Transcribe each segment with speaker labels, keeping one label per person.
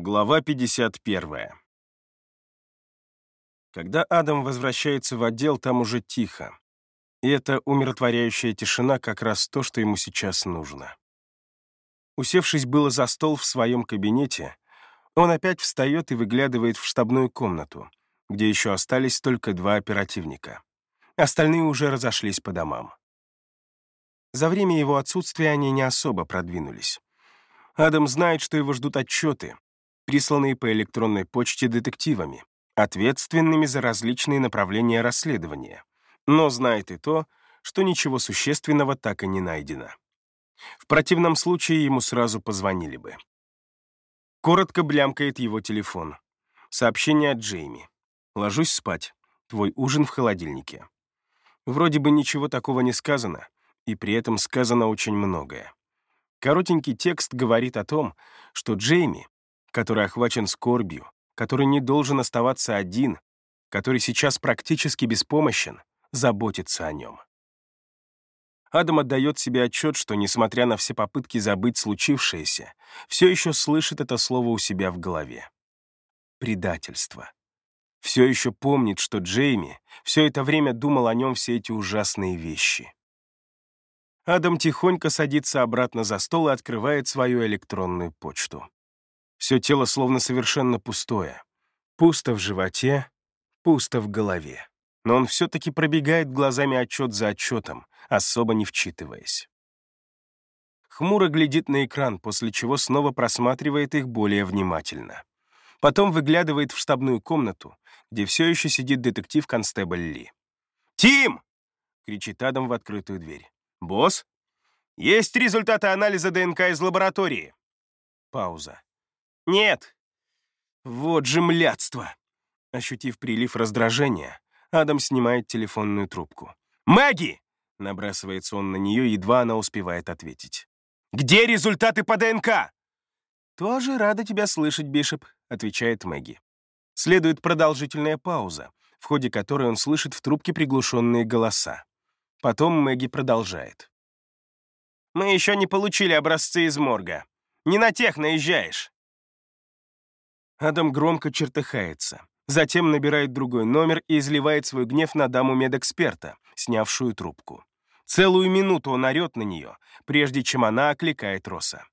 Speaker 1: Глава 51. Когда Адам возвращается в отдел, там уже тихо. И эта умиротворяющая тишина как раз то, что ему сейчас нужно. Усевшись было за стол в своем кабинете, он опять встает и выглядывает в штабную комнату, где еще остались только два оперативника. Остальные уже разошлись по домам. За время его отсутствия они не особо продвинулись. Адам знает, что его ждут отчеты, присланные по электронной почте детективами, ответственными за различные направления расследования, но знает и то, что ничего существенного так и не найдено. В противном случае ему сразу позвонили бы. Коротко блямкает его телефон. Сообщение от Джейми. «Ложусь спать. Твой ужин в холодильнике». Вроде бы ничего такого не сказано, и при этом сказано очень многое. Коротенький текст говорит о том, что Джейми который охвачен скорбью, который не должен оставаться один, который сейчас практически беспомощен, заботится о нем. Адам отдает себе отчет, что, несмотря на все попытки забыть случившееся, все еще слышит это слово у себя в голове. Предательство. Все еще помнит, что Джейми все это время думал о нем все эти ужасные вещи. Адам тихонько садится обратно за стол и открывает свою электронную почту. Все тело словно совершенно пустое. Пусто в животе, пусто в голове. Но он все-таки пробегает глазами отчет за отчетом, особо не вчитываясь. Хмуро глядит на экран, после чего снова просматривает их более внимательно. Потом выглядывает в штабную комнату, где все еще сидит детектив-констебль Ли. «Тим!» — кричит Адам в открытую дверь. «Босс? Есть результаты анализа ДНК из лаборатории». Пауза. «Нет!» «Вот же млядство!» Ощутив прилив раздражения, Адам снимает телефонную трубку. «Мэгги!» — набрасывается он на нее, едва она успевает ответить. «Где результаты по ДНК?» «Тоже рада тебя слышать, Бишоп», — отвечает Мэгги. Следует продолжительная пауза, в ходе которой он слышит в трубке приглушенные голоса. Потом Мэгги продолжает. «Мы еще не получили образцы из морга. Не на тех наезжаешь. Адам громко чертыхается. Затем набирает другой номер и изливает свой гнев на даму медэксперта, снявшую трубку. Целую минуту он орет на нее, прежде чем она окликает Росса.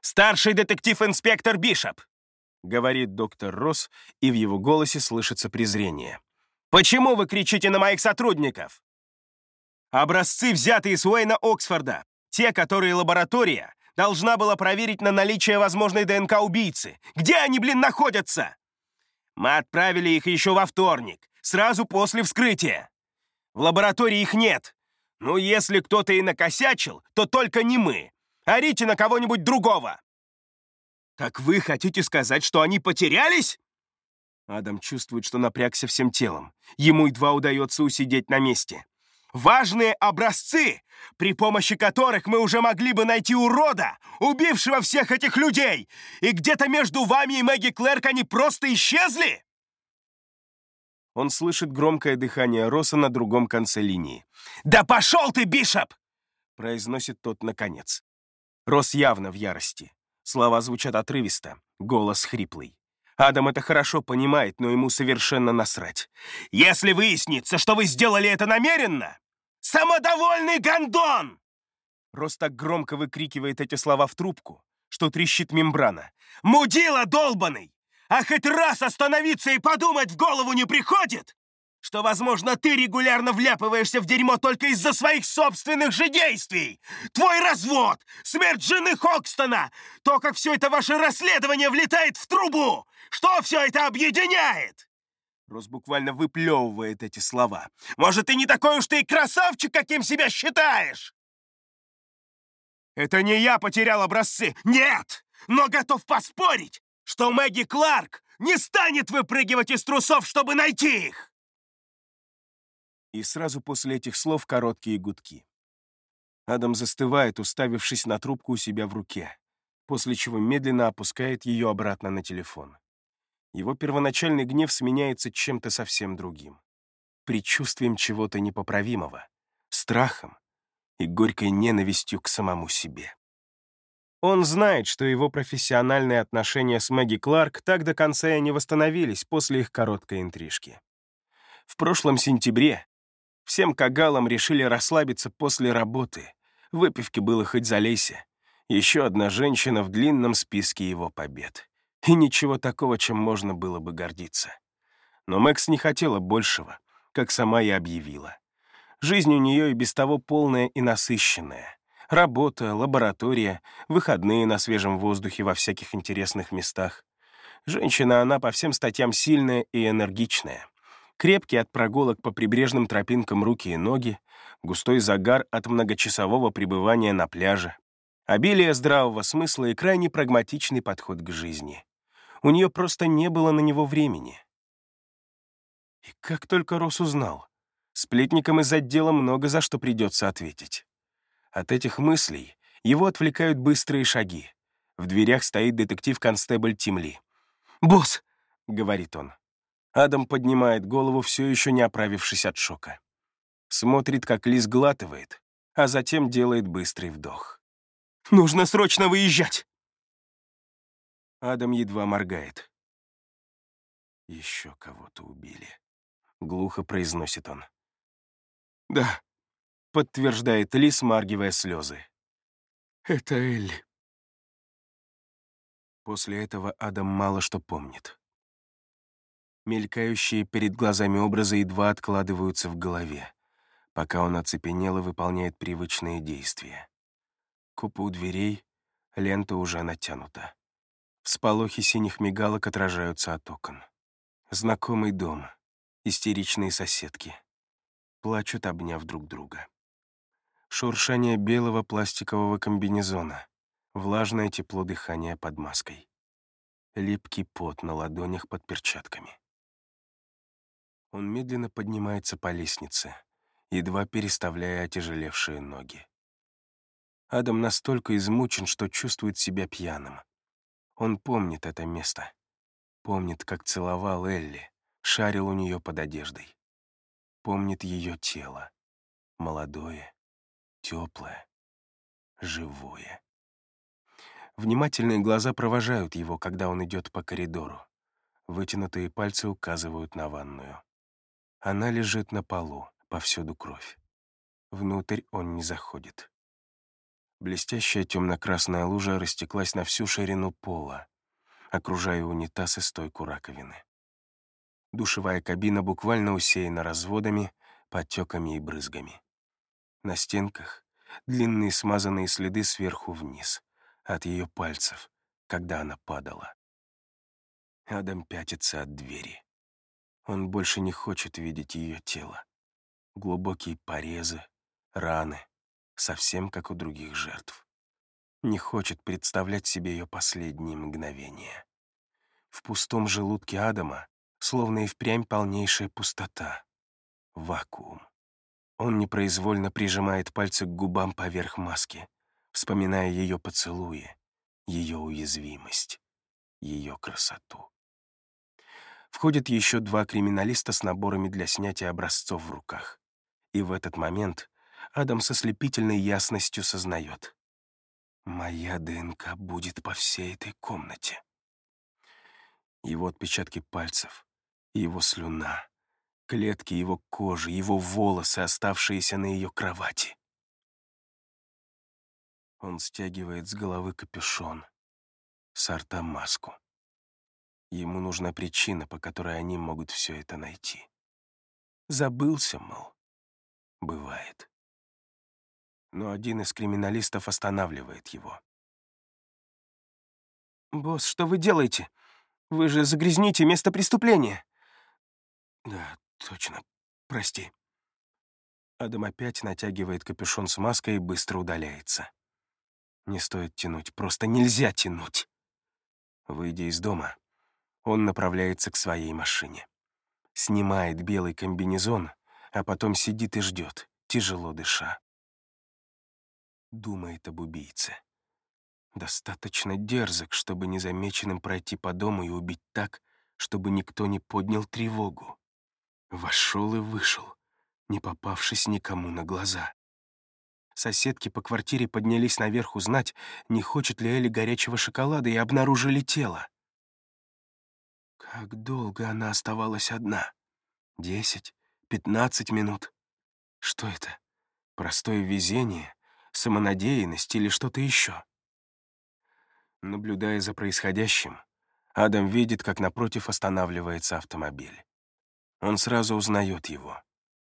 Speaker 1: «Старший детектив-инспектор Бишоп!» — говорит доктор Росс, и в его голосе слышится презрение. «Почему вы кричите на моих сотрудников?» «Образцы взяты из Уэйна Оксфорда, те, которые лаборатория Должна была проверить на наличие возможной ДНК убийцы. Где они, блин, находятся? Мы отправили их еще во вторник, сразу после вскрытия. В лаборатории их нет. Ну, если кто-то и накосячил, то только не мы. Орите на кого-нибудь другого. Так вы хотите сказать, что они потерялись? Адам чувствует, что напрягся всем телом. Ему едва удается усидеть на месте важные образцы, при помощи которых мы уже могли бы найти урода, убившего всех этих людей, и где-то между вами и Мэгги Клэрк они просто исчезли?» Он слышит громкое дыхание Росса на другом конце линии. «Да пошел ты, Бишоп!» произносит тот наконец. Росс явно в ярости. Слова звучат отрывисто, голос хриплый. Адам это хорошо понимает, но ему совершенно насрать. «Если выяснится, что вы сделали это намеренно, самодовольный гондон!» Рос так громко выкрикивает эти слова в трубку, что трещит мембрана. «Мудила долбаный! А хоть раз остановиться и подумать в голову не приходит, что, возможно, ты регулярно вляпываешься в дерьмо только из-за своих собственных же действий! Твой развод, смерть жены Хокстона, то, как все это ваше расследование влетает в трубу! Что все это объединяет?» Рос буквально выплевывает эти слова. «Может, ты не такой уж ты и красавчик, каким себя считаешь?» «Это не я потерял образцы! Нет! Но готов поспорить, что Мэгги Кларк не станет выпрыгивать из трусов, чтобы найти их!» И сразу после этих слов короткие гудки. Адам застывает, уставившись на трубку у себя в руке, после чего медленно опускает ее обратно на телефон его первоначальный гнев сменяется чем-то совсем другим. Предчувствием чего-то непоправимого, страхом и горькой ненавистью к самому себе. Он знает, что его профессиональные отношения с Мэгги Кларк так до конца и не восстановились после их короткой интрижки. В прошлом сентябре всем кагалам решили расслабиться после работы. Выпивки было хоть залейся. Еще одна женщина в длинном списке его побед. И ничего такого, чем можно было бы гордиться. Но Мэкс не хотела большего, как сама и объявила. Жизнь у нее и без того полная и насыщенная. Работа, лаборатория, выходные на свежем воздухе во всяких интересных местах. Женщина она по всем статьям сильная и энергичная. Крепкий от прогулок по прибрежным тропинкам руки и ноги, густой загар от многочасового пребывания на пляже, обилие здравого смысла и крайне прагматичный подход к жизни. У нее просто не было на него времени. И как только Рос узнал, сплетникам из отдела много за что придется ответить. От этих мыслей его отвлекают быстрые шаги. В дверях стоит детектив-констебль Тимли. «Босс!» — говорит он. Адам поднимает голову, все еще не оправившись от шока. Смотрит, как Лис глатывает, а затем делает быстрый вдох. «Нужно срочно выезжать!» Адам едва моргает. «Еще кого-то убили», — глухо произносит он. «Да», — подтверждает Ли, смаргивая слезы. «Это Элли». После этого Адам мало что помнит. Мелькающие перед глазами образы едва откладываются в голове, пока он оцепенело выполняет привычные действия. Купа у дверей, лента уже натянута. Всполохи синих мигалок отражаются от окон. Знакомый дом, истеричные соседки. Плачут, обняв друг друга шуршание белого пластикового комбинезона, влажное тепло дыхания под маской, липкий пот на ладонях под перчатками. Он медленно поднимается по лестнице, едва переставляя отяжелевшие ноги. Адам настолько измучен, что чувствует себя пьяным. Он помнит это место. Помнит, как целовал Элли, шарил у нее под одеждой. Помнит ее тело, молодое, теплое, живое. Внимательные глаза провожают его, когда он идет по коридору. Вытянутые пальцы указывают на ванную. Она лежит на полу, повсюду кровь. Внутрь он не заходит. Блестящая темно-красная лужа растеклась на всю ширину пола, окружая унитаз и стойку раковины. Душевая кабина буквально усеяна разводами, подтеками и брызгами. На стенках длинные смазанные следы сверху вниз, от ее пальцев, когда она падала. Адам пятится от двери. Он больше не хочет видеть ее тело. Глубокие порезы, раны, совсем как у других жертв. Не хочет представлять себе ее последние мгновения. В пустом желудке Адама словно и впрямь полнейшая пустота. Вакуум. Он непроизвольно прижимает пальцы к губам поверх маски, вспоминая ее поцелуи, ее уязвимость, ее красоту. Входят еще два криминалиста с наборами для снятия образцов в руках. И в этот момент Адам со слепительной ясностью сознает. «Моя ДНК будет по всей этой комнате». Его отпечатки пальцев, его слюна, клетки его кожи, его волосы, оставшиеся на ее кровати. Он стягивает с головы капюшон, с рта маску. Ему нужна причина, по которой они могут все это найти. Забылся, мол. Бывает. Но один из криминалистов останавливает его. «Босс, что вы делаете? Вы же загрязните место преступления!» «Да, Точно. Прости. Адам опять натягивает капюшон с маской и быстро удаляется. Не стоит тянуть, просто нельзя тянуть. Выйдя из дома, он направляется к своей машине. Снимает белый комбинезон, а потом сидит и ждет, тяжело дыша. Думает об убийце. Достаточно дерзок, чтобы незамеченным пройти по дому и убить так, чтобы никто не поднял тревогу. Вошел и вышел, не попавшись никому на глаза. Соседки по квартире поднялись наверх узнать, не хочет ли Элли горячего шоколада, и обнаружили тело. Как долго она оставалась одна? Десять? Пятнадцать минут? Что это? Простое везение? Самонадеянность или что-то еще? Наблюдая за происходящим, Адам видит, как напротив останавливается автомобиль. Он сразу узнает его.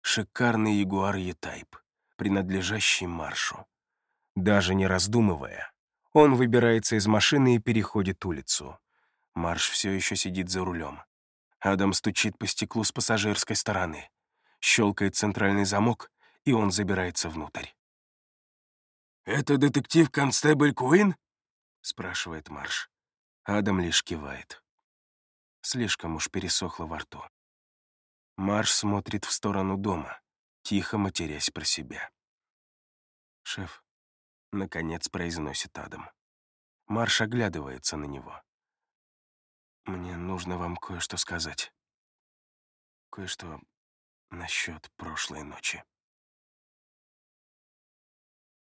Speaker 1: Шикарный Ягуар E-Type, принадлежащий Маршу. Даже не раздумывая, он выбирается из машины и переходит улицу. Марш все еще сидит за рулем. Адам стучит по стеклу с пассажирской стороны. Щелкает центральный замок, и он забирается внутрь. «Это детектив-констебль Куин?» — спрашивает Марш. Адам лишь кивает. Слишком уж пересохло во рту. Марш смотрит в сторону дома, тихо матерясь про себя. «Шеф», — наконец произносит Адам. Марш оглядывается на него. «Мне нужно вам кое-что сказать. Кое-что насчет прошлой ночи».